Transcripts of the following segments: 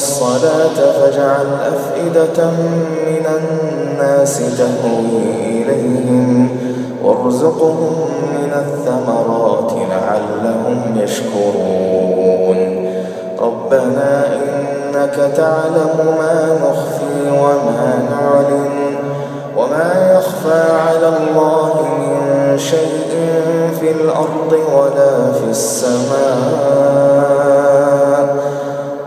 الصلاة فاجعل أفئدة من الناس تهوي إليهم وارزقهم من الثمرات لعلهم يشكرون. ربنا إنك تعلم ما نخفي وما نعلن وما يخفى على الله من شيء في الأرض ولا في السماء.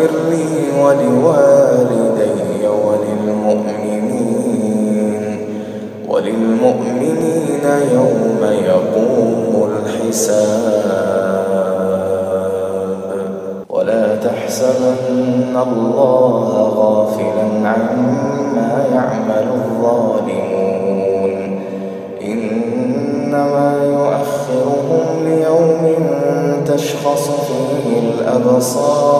ربنا اغفر لي ولوالدي وللمؤمنين وللمؤمنين يوم يقوم الحساب. ولا تحسبن الله غافلا عما يعمل الظالمون. إنما يؤخرهم ليوم تشخص فيه الأبصار.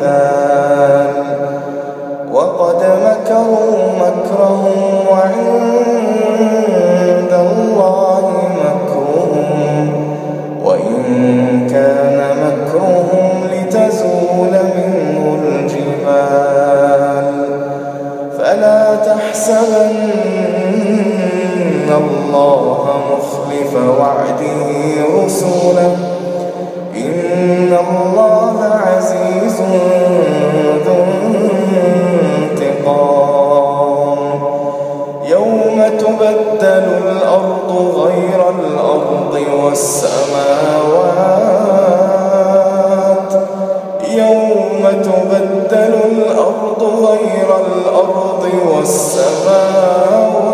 الأمثال وقد مكروا مكرهم وعند الله مكرهم. وإن كان مكرهم لتزول منه الجبال. فلا تحسبن الله مخلف وعده رسله تبدل الأرض غير الأرض والسماوات. يوم تبدل الأرض غير الأرض والسماوات.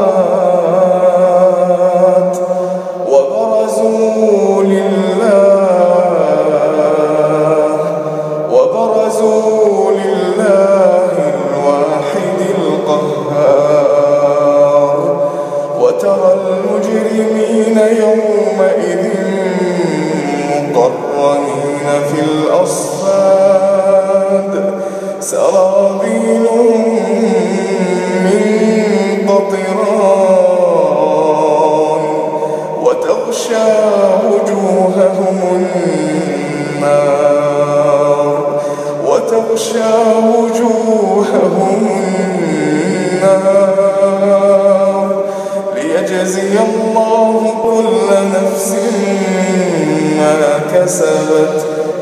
مقرنين في الأصفاد سرابيلهم من قطران وتغشى وجوههم النار وتغشى وجوههم النار ليجزي الله كل نفس ما كسبت